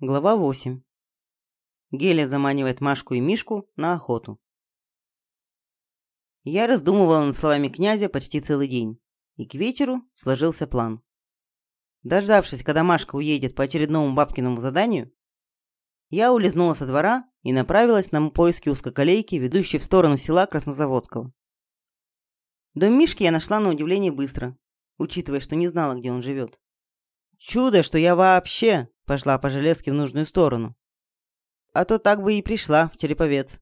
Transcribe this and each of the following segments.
Глава 8. Геля заманивает Машку и Мишку на охоту. Я раздумывала над словами князя почти целый день, и к вечеру сложился план. Дождавшись, когда Машка уедет по очередному бабкиному заданию, я улизнула со двора и направилась на поиски узкоколейки, ведущей в сторону села Краснозаводского. Дом Мишки я нашла на удивление быстро, учитывая, что не знала, где он живет. Чудо, что я вообще пошла по железке в нужную сторону. А то так бы и пришла в Череповец.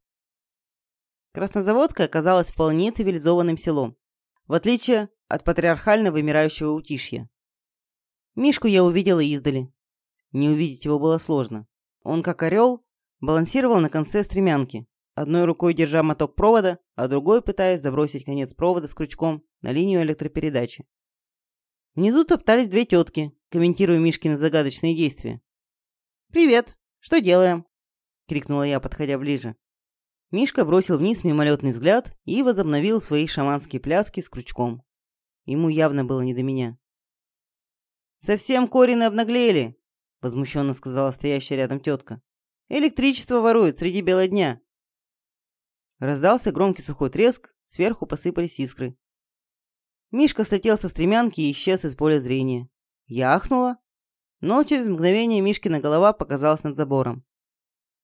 Краснозаводская оказалась вполне цивилизованным селом, в отличие от патриархально вымирающего утишья. Мишку я увидела издали. Не увидеть его было сложно. Он, как орел, балансировал на конце стремянки, одной рукой держа моток провода, а другой пытаясь забросить конец провода с крючком на линию электропередачи. Внизу топтались две тетки, комментируя Мишкины загадочные действия. «Привет! Что делаем?» — крикнула я, подходя ближе. Мишка бросил вниз мимолетный взгляд и возобновил свои шаманские пляски с крючком. Ему явно было не до меня. «Совсем корины обнаглели!» — возмущенно сказала стоящая рядом тетка. «Электричество воруют среди бела дня!» Раздался громкий сухой треск, сверху посыпались искры. Мишка слетел со стремянки и исчез из поля зрения. Я ахнула, но через мгновение Мишкина голова показалась над забором.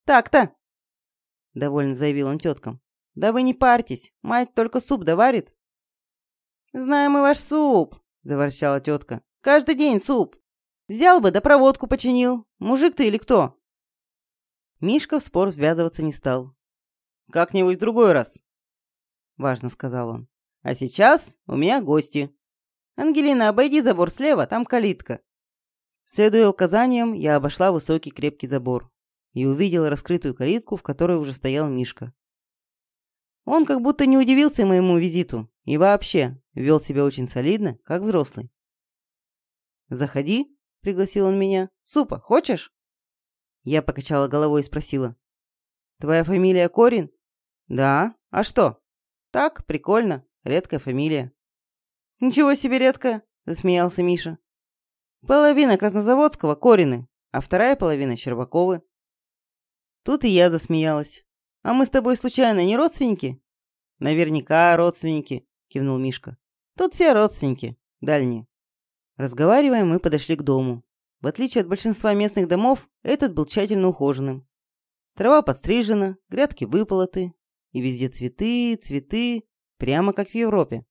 «Так-то!» — довольно заявил он теткам. «Да вы не парьтесь, мать только суп доварит». «Знаем мы ваш суп!» — заворчала тетка. «Каждый день суп. Взял бы, да проводку починил. Мужик ты или кто?» Мишка в спор связываться не стал. «Как-нибудь в другой раз», — важно сказал он. А сейчас у меня гости. Ангелина, обойди забор слева, там калитка. Следуя указаниям, я обошла высокий крепкий забор и увидела раскрытую калитку, в которой уже стоял Мишка. Он как будто не удивился моему визиту и вообще вел себя очень солидно, как взрослый. «Заходи», — пригласил он меня. «Супа хочешь?» Я покачала головой и спросила. «Твоя фамилия Корин?» «Да. А что?» «Так, прикольно. Редкая фамилия». «Ничего себе редкая», – засмеялся Миша. «Половина Краснозаводского – Корины, а вторая половина – Щербаковы». Тут и я засмеялась. «А мы с тобой случайно не родственники?» «Наверняка родственники», – кивнул Мишка. «Тут все родственники, дальние». Разговаривая, мы подошли к дому. В отличие от большинства местных домов, этот был тщательно ухоженным. Трава подстрижена, грядки выполоты, и везде цветы, цветы, Прямо как в Европе.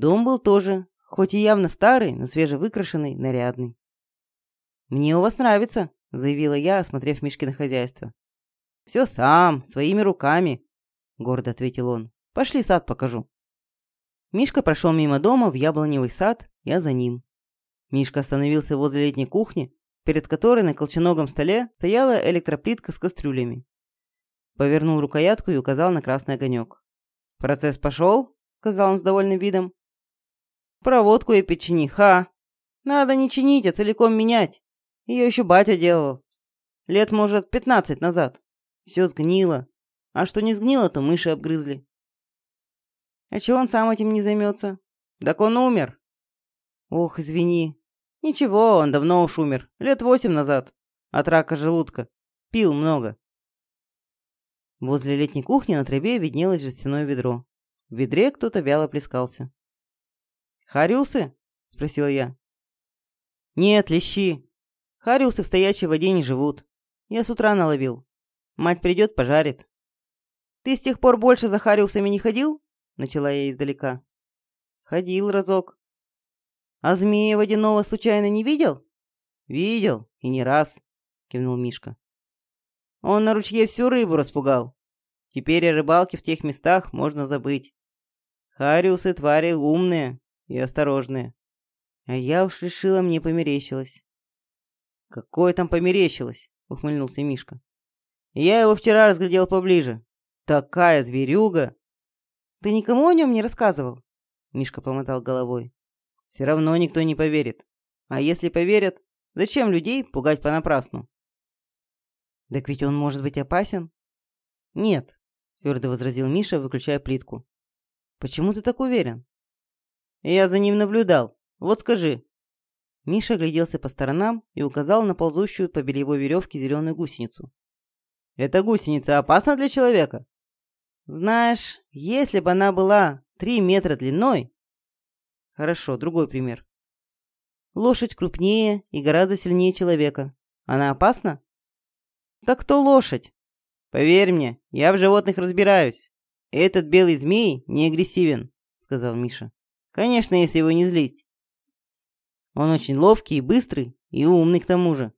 Дом был тоже, хоть и явно старый, но свежевыкрашенный, нарядный. «Мне у вас нравится», — заявила я, осмотрев Мишкино хозяйство. «Все сам, своими руками», — гордо ответил он. «Пошли сад покажу». Мишка прошел мимо дома в яблоневый сад, я за ним. Мишка остановился возле летней кухни, перед которой на колченогом столе стояла электроплитка с кастрюлями. Повернул рукоятку и указал на красный огонек. «Процесс пошел?» — сказал он с довольным видом. «Проводку и печени, ха! Надо не чинить, а целиком менять. Ее еще батя делал. Лет, может, пятнадцать назад. Все сгнило. А что не сгнило, то мыши обгрызли. А чего он сам этим не займется? Так он умер. Ох, извини. Ничего, он давно уж умер. Лет восемь назад. От рака желудка. Пил много. Возле летней кухни на траве виднелось жестяное ведро. В ведре кто-то вяло плескался. «Хариусы?» – спросила я. «Нет, лещи. Хариусы в стоячей воде не живут. Я с утра наловил. Мать придет, пожарит». «Ты с тех пор больше за хариусами не ходил?» – начала я издалека. «Ходил разок». «А змея водяного случайно не видел?» «Видел, и не раз», – кивнул Мишка. Он на ручье всю рыбу распугал. Теперь о рыбалке в тех местах можно забыть. Хариусы твари умные и осторожные. А я уж решила, мне померещилось. «Какое там померещилось?» — ухмыльнулся Мишка. «Я его вчера разглядел поближе. Такая зверюга!» «Ты никому о нем не рассказывал?» Мишка помотал головой. «Все равно никто не поверит. А если поверят, зачем людей пугать понапрасну?» «Так ведь он может быть опасен?» «Нет», – твердо возразил Миша, выключая плитку. «Почему ты так уверен?» «Я за ним наблюдал. Вот скажи». Миша огляделся по сторонам и указал на ползущую по бельевой веревке зеленую гусеницу. «Эта гусеница опасна для человека?» «Знаешь, если бы она была три метра длиной...» «Хорошо, другой пример. Лошадь крупнее и гораздо сильнее человека. Она опасна?» «Так кто лошадь?» «Поверь мне, я в животных разбираюсь. Этот белый змей не агрессивен», — сказал Миша. «Конечно, если его не злить. Он очень ловкий и быстрый, и умный к тому же».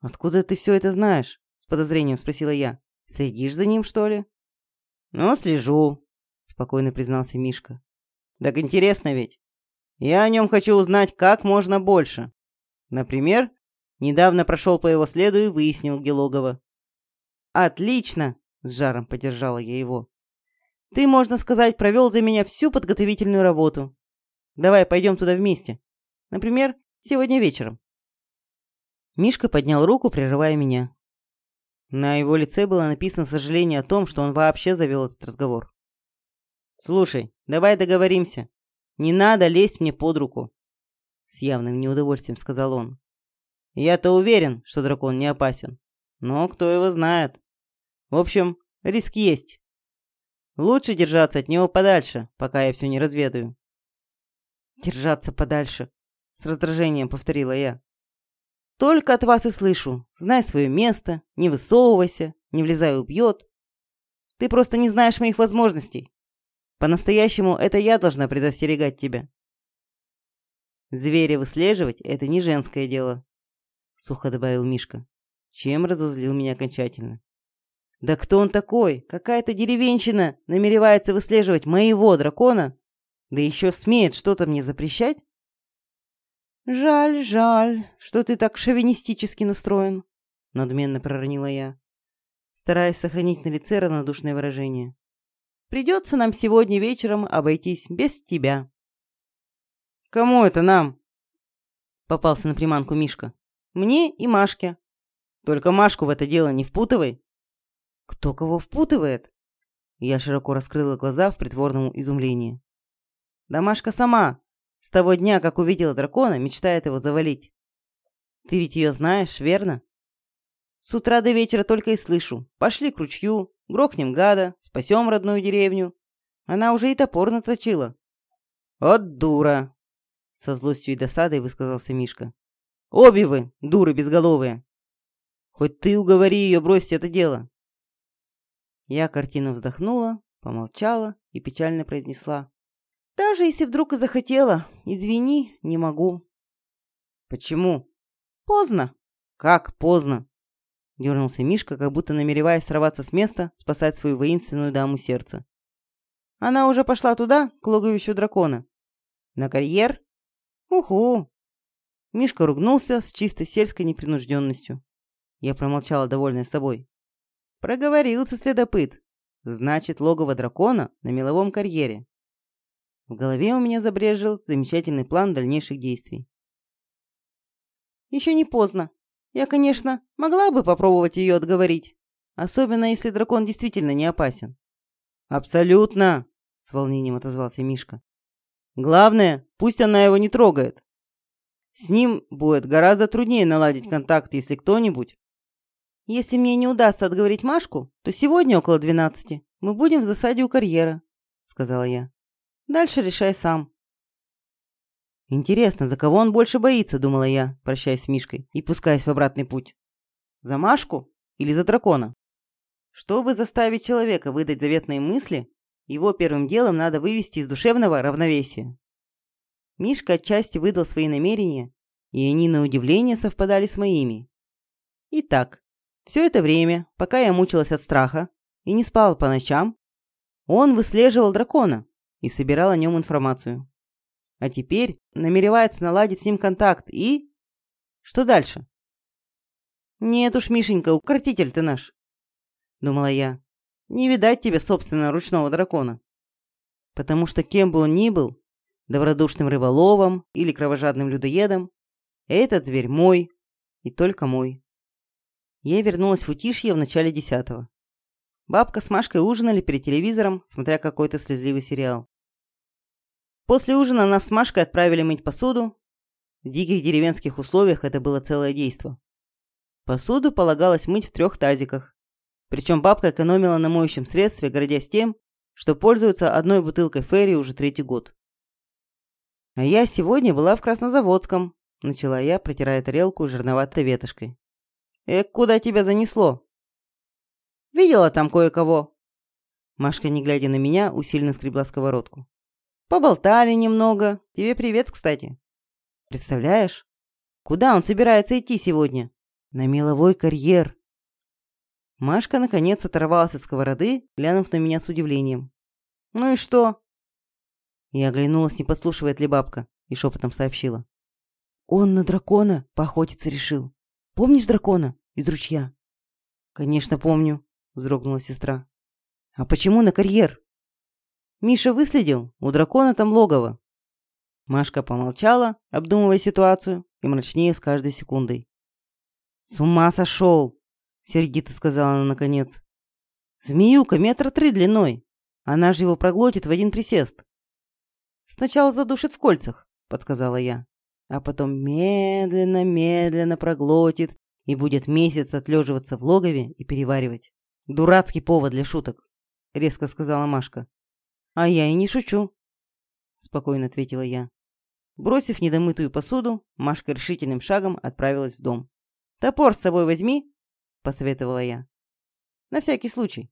«Откуда ты все это знаешь?» — с подозрением спросила я. «Следишь за ним, что ли?» «Ну, слежу», — спокойно признался Мишка. «Так интересно ведь. Я о нем хочу узнать как можно больше. Например, недавно прошел по его следу и выяснил, где. «Отлично!» — с жаром поддержала я его. «Ты, можно сказать, провел за меня всю подготовительную работу. Давай пойдем туда вместе. Например, сегодня вечером». Мишка поднял руку, прерывая меня. На его лице было написано сожаление о том, что он вообще завел этот разговор. «Слушай, давай договоримся. Не надо лезть мне под руку», — с явным неудовольствием сказал он. «Я-то уверен, что дракон не опасен. Но кто его знает. В общем, риск есть. Лучше держаться от него подальше, пока я все не разведаю. Держаться подальше, с раздражением повторила я. Только от вас и слышу. Знай свое место, не высовывайся, не влезай убьет. Ты просто не знаешь моих возможностей. По-настоящему это я должна предостерегать тебя. Зверя выслеживать – это не женское дело, сухо добавил Мишка чем разозлил меня окончательно. «Да кто он такой? Какая-то деревенщина намеревается выслеживать моего дракона? Да еще смеет что-то мне запрещать?» «Жаль, жаль, что ты так шовинистически настроен», — надменно проронила я, стараясь сохранить на лице равнодушное выражение. «Придется нам сегодня вечером обойтись без тебя». «Кому это нам?» — попался на приманку Мишка. «Мне и Машке», только Машку в это дело не впутывай. Кто кого впутывает? Я широко раскрыла глаза в притворном изумлении. Да Машка сама, с того дня, как увидела дракона, мечтает его завалить. Ты ведь ее знаешь, верно? С утра до вечера только и слышу. Пошли к ручью, грохнем гада, спасем родную деревню. Она уже и топор наточила. «От дура!» Со злостью и досадой высказался Мишка. «Обе вы, дуры безголовые! Хоть ты уговори ее бросить это дело. Я картину вздохнула, помолчала и печально произнесла. Даже если вдруг и захотела, извини, не могу. Почему? Поздно. Как поздно? Дернулся Мишка, как будто намереваясь сорваться с места, спасать свою воинственную даму сердца. Она уже пошла туда, к логовищу дракона. На карьер? Уху. Мишка ругнулся с чисто сельской непринужденностью. Я промолчала, довольная собой. Проговорился следопыт. Значит, логово дракона на меловом карьере. В голове у меня забрежил замечательный план дальнейших действий. Еще не поздно. Я, конечно, могла бы попробовать ее отговорить. Особенно, если дракон действительно не опасен. «Абсолютно!» — с волнением отозвался Мишка. «Главное, пусть она его не трогает. С ним будет гораздо труднее наладить контакт, если кто-нибудь если мне не удастся отговорить Машку, то сегодня около двенадцати мы будем в засаде у карьера», — сказала я. «Дальше решай сам». «Интересно, за кого он больше боится?» — думала я, прощаясь с Мишкой и пускаясь в обратный путь. «За Машку или за дракона?» Чтобы заставить человека выдать заветные мысли, его первым делом надо вывести из душевного равновесия. Мишка отчасти выдал свои намерения, и они на удивление совпадали с моими. Итак, все это время, пока я мучилась от страха и не спала по ночам, он выслеживал дракона и собирал о нем информацию. А теперь намеревается наладить с ним контакт и... Что дальше? Нет уж, Мишенька, укротитель ты наш, думала я. Не видать тебе, собственно, ручного дракона. Потому что кем бы он ни был, добродушным рыболовом или кровожадным людоедом, этот зверь мой и только мой. Я вернулась в Утишье в начале десятого. Бабка с Машкой ужинали перед телевизором, смотря какой-то слезливый сериал. После ужина нас с Машкой отправили мыть посуду, В диких деревенских условиях это было целое действо. Посуду полагалось мыть в трех тазиках. Причем бабка экономила на моющем средстве, гордясь тем, что пользуется одной бутылкой Ферри уже третий год. «А я сегодня была в Краснозаводском», – начала я, протирая тарелку жирноватой ветошкой. «Эк, куда тебя занесло?» «Видела там кое-кого». Машка, не глядя на меня, усиленно скребла сковородку. «Поболтали немного. Тебе привет, кстати». «Представляешь? Куда он собирается идти сегодня?» «На меловой карьер». Машка, наконец, оторвалась от сковороды, глянув на меня с удивлением. «Ну и что?» Я оглянулась, не подслушивает ли бабка, и шепотом сообщила. «Он на дракона поохотиться решил. Помнишь дракона из ручья?» «Конечно, помню», — вздрогнула сестра. «А почему на карьер?» «Миша выследил, у дракона там логово». Машка помолчала, обдумывая ситуацию, и мрачнее с каждой секундой. «С ума сошел!» — сердито сказала она наконец. «Змеюка метра три длиной. Она же его проглотит в один присест». «Сначала задушит в кольцах», — подсказала я. «А потом медленно-медленно проглотит и будет месяц отлеживаться в логове и переваривать. Дурацкий повод для шуток», — резко сказала Машка. «А я и не шучу», — спокойно ответила я. Бросив недомытую посуду, Машка решительным шагом отправилась в дом. «Топор с собой возьми», — посоветовала я. «На всякий случай».